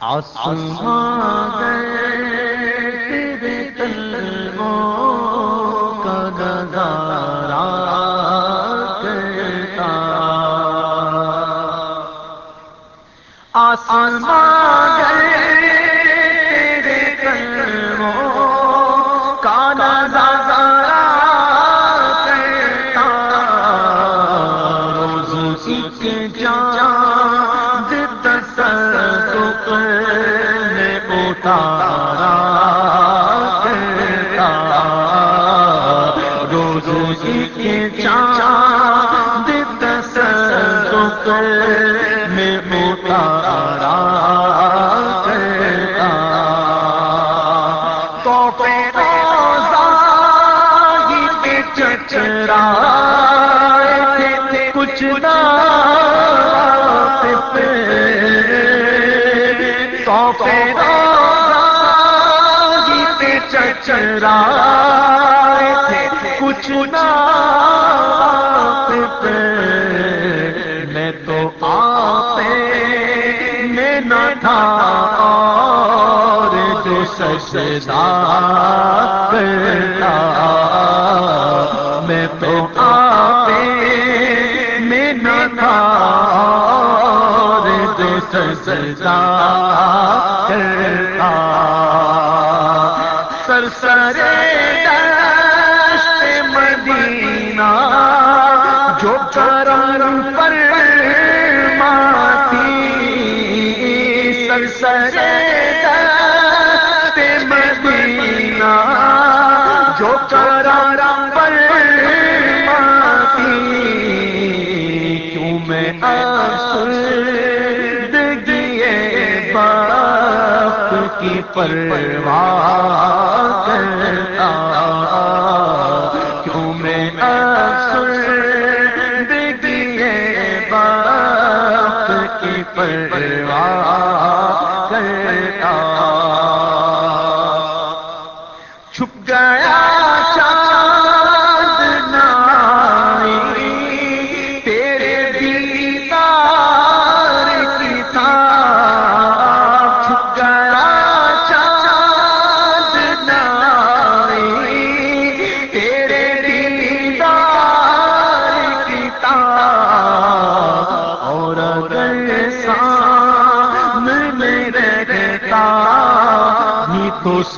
آسمان اتارا کرتا روز ایک چاند تصدق میں اتارا کرتا تو روزہ ہی پہ چچرا کچھ نہ چچرا کچھ نہ میں تو آپ میں نہ تھا اور جو سجدہ کرتا۔ میں تو آپ میں نہ تھا اور جو سجدہ کرتا۔ سر سرے مدینہ جو کرم پر کی پرواہ کرتا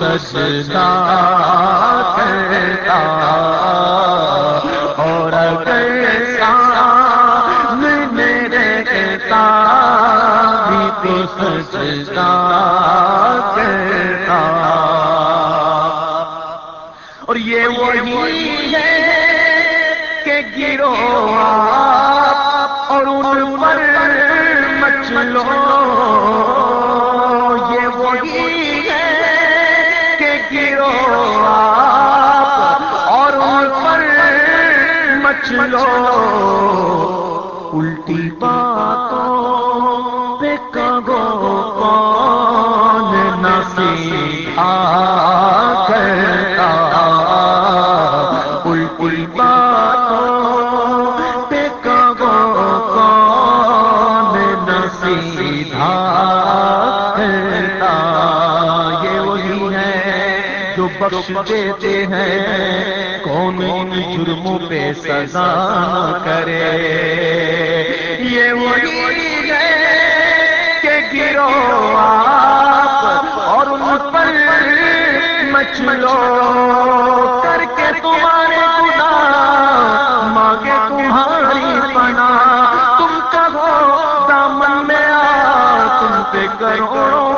سجدہ کرتا۔ اور اگر سامنے رہتا ہی تو سجدہ کرتا۔ اور یہ وہی ہے کہ گرو اور ان پر مچلو مچلو الٹی باتوں پہ کگو کون نصیحہ کرتا۔ الٹی باتوں پہ کگو کون نصیحہ کرتا۔ یہ وہی ہے جو بخش دیتے ہیں۔ کون ان جرموں پہ سزا کرے۔ یہ وہی ہے کہ گرو آپ اور ان پر مچلو کر کے تمہارے گناہ، مانگے تمہاری پنا تم کہو دامن میں آ، تم پہ کروڑوں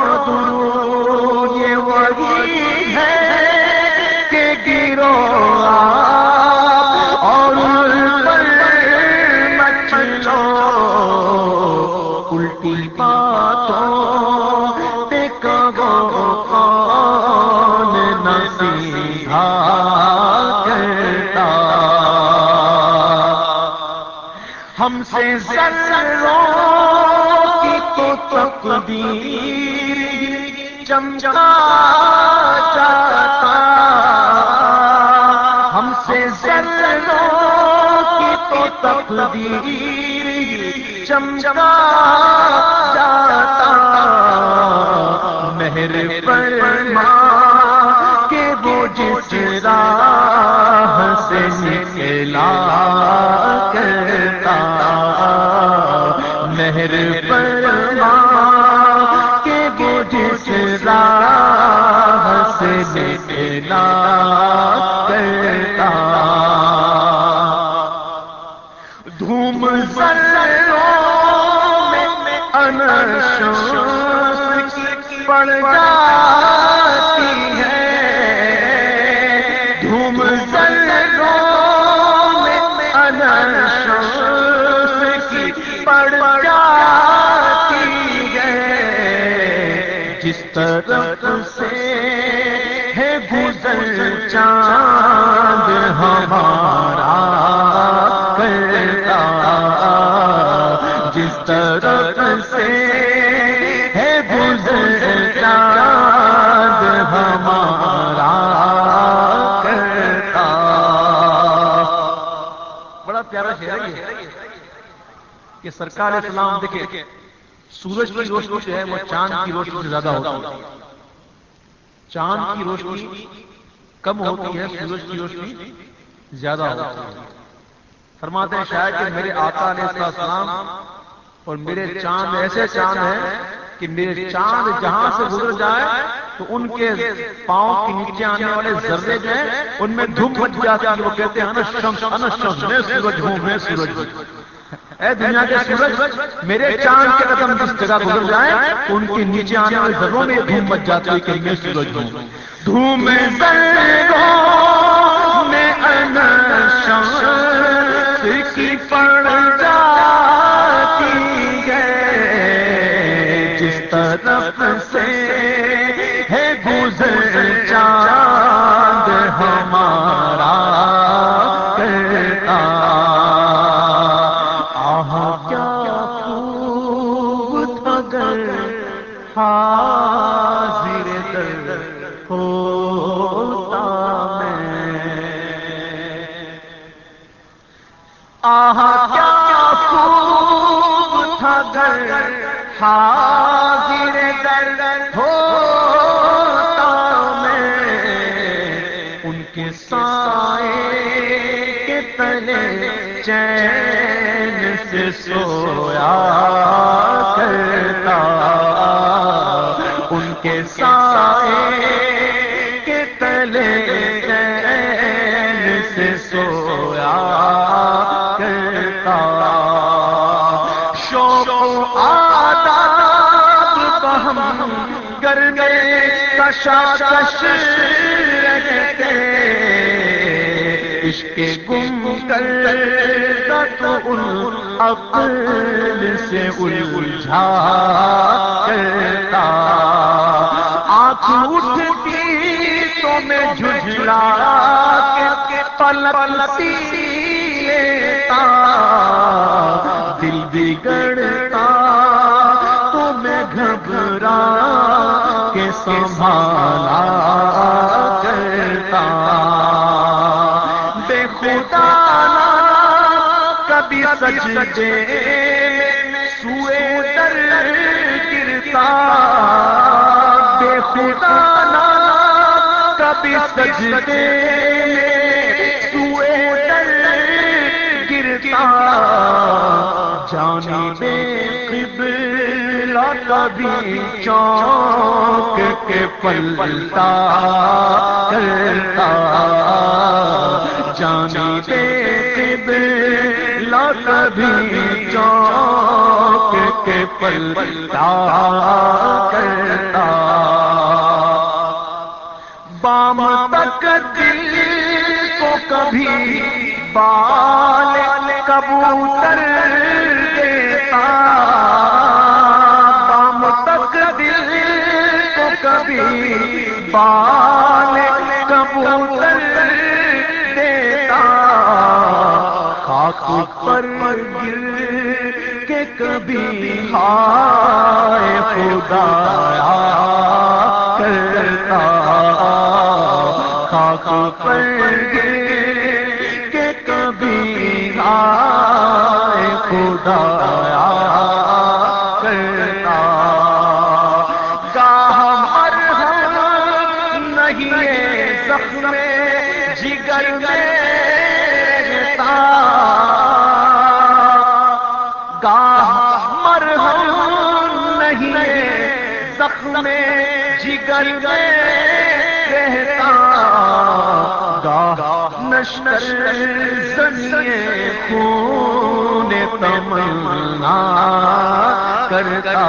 کی تو تقدیر چمچا جاتا ہم سے ذروں کی تو تقدیر چمچا جاتا مہر فرما پڑ جاتی ہے۔ دھوم سلو میں انشوں پڑ جاتی ہے۔ جس طرف سے ہے گزر چاند ہمارا کرتا۔ جس طرف کہ سرکار اسلام دیکھے سورج کی روشنی جو ہے وہ چاند کی روشنی سے زیادہ ہوتی ہے چاند کی روشنی کم ہوتی ہے سورج کی روشنی زیادہ ہوتی ہے فرماتے ہیں شاید کہ میرے آقا علیہ السلام اور میرے چاند ایسے چاند ہیں کہ میرے چاند جہاں سے گزر جائے تو ان کے پاؤں کے نیچے آنے والے ذرے جو ہیں ان میں دھوم بچ جاتی ہے وہ کہتے ہیں میں سورج ہوں میں سورج ہوں اے دنیا کے سورج، میرے چاند کے قدم جس جگہ گزر جائے ان کے نیچے آنے والے ذروں میں دھوم مچ جاتی ہے کہ میں سورج ہوں۔ دھوم میں کی پڑ جائے خوب تھا گر حاضر در ہوتا میں ان کے سائے کے تلے چین سے سویا کرتا۔ ان کے سائے کے تلے چین سے سویا کرتا۔ کشاکش رہتے عشق گم کر تو ان عقل سے الجھا کرتا۔ آنکھ اٹھتی تو میں جھجلا کے پلک لیتا۔ دل بگڑتا سجدے میں سوئے در گرتا۔ بے خدا کبھی سجدے میں سوئے در گرتا۔ جانی بے قبلہ کبھی چونک کے پلتا۔ کرتا۔ جانی بے قبلہ کبھی چونک کے پلتا کرتا۔ بام تک دل کو کبھی بال کبوتر دیتا۔ بام تک دل کو کبھی بال کبوتر پر گر کے کبھی ہائے خدا کرتا۔ خاک پر گر کے کبھی ہائے خدا جگر میں رہتا نشر زنیے خون تمنا کرتا۔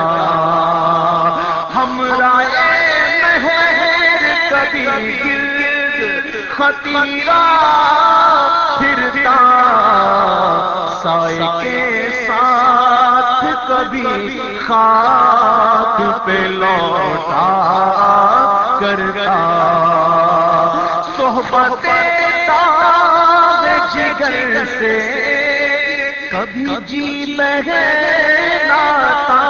ہم رائے مہر کبھی گرد خطیرہ پھرتا۔ سائے کے ساتھ کبھی خاک پہ لوٹا کرتا۔ صحبت داغ جگر سے کبھی جی لہراتا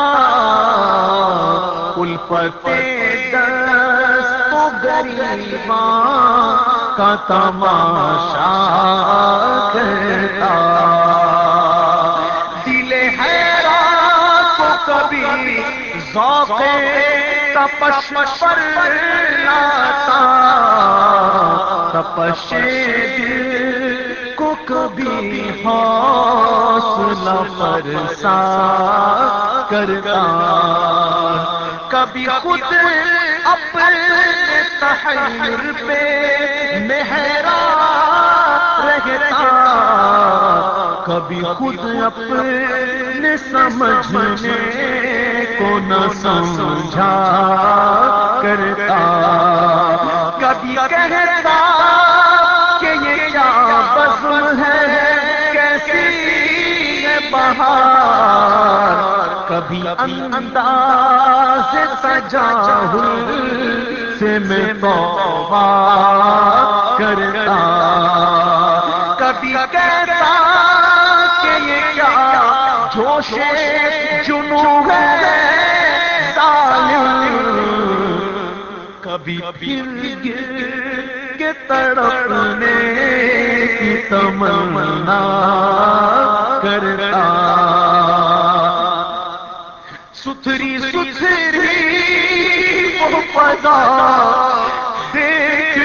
الفت دست و گریباں کا تماشا کرتا۔ ذوق تپش پر لاتا، تپش دل کو کبھی حوصلہ فرسا کرتا۔ کبھی خود اپنے تحیر پہ مہرا رہتا، کبھی خود اپنے سمجھنے کو نہ سمجھا کرتا۔ کبھی کہتا کہ یہ کیا بزم ہے، کیسی بہار۔ کبھی انداز تجاہل سے میں توبہ کرتا۔ کبھی کہتا جوش جنو ہے ظالم کبھی پھر گر کے تڑپنے کی تمنا کرتا۔ ستھری ستھری، وہ پدا دیکھ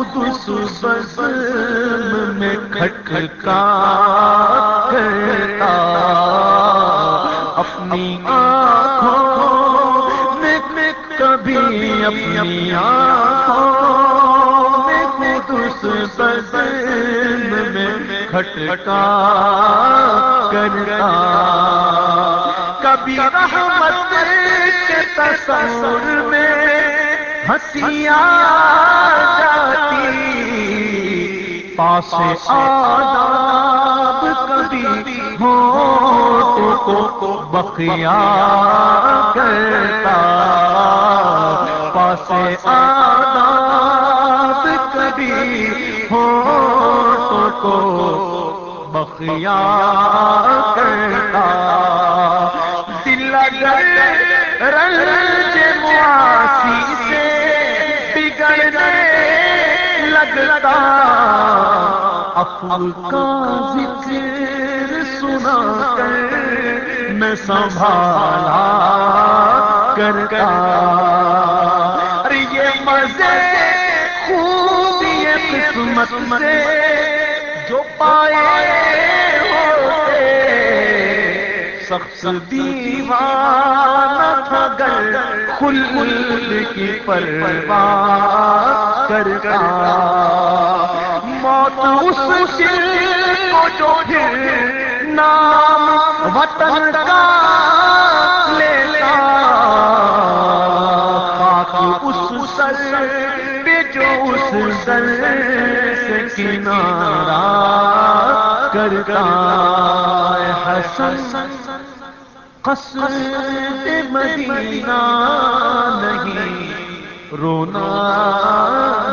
آنکھوں میں خود سبزم میں کھٹکا کرتا۔ اپنی آنکھوں میں کبھی اپنی آنکھوں میں خود سبزم میں کھٹکا کرتا۔ کبھی رحمت کے تصور میں جاتی پاس آداب کبھی ہو کو بقیا کرتا پاس آداب کبھی ہو کو بقیا کرتا۔ دل رنج معاسی لگتا افل کا ذکر سنا کر میں سنبھالا کرتا۔ ارے یہ مزے خوب یہ قسمت سے جو پائے۔ سخت دیوانہ تھا گر خلد کی پرواہ کرتا۔ موت اس دل کو جو پھر نام وطن کا لیتا۔ خاک اس سر پہ جو اس سر سے کنارا کرتا۔ حسن قصر مدینہ نہیں، رونا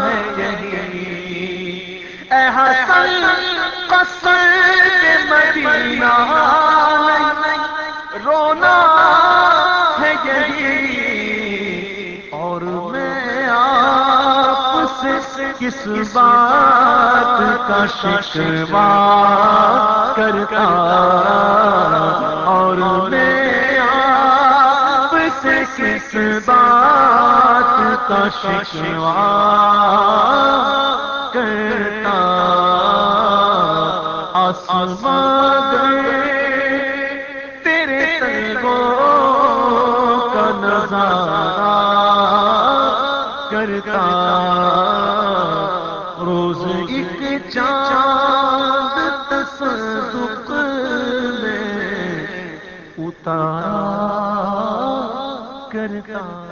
ہے یہی۔ اے حسن، قصر مدینہ نہیں، رونا ہے یہی۔ اور میں آپ سے کس بات کا شکوا کرتا اور میں آپ سے کس بات کا شکوا کرتا؟ آسمان تیرے تنگوں کا نظارہ کرتا۔ کرتا کرتا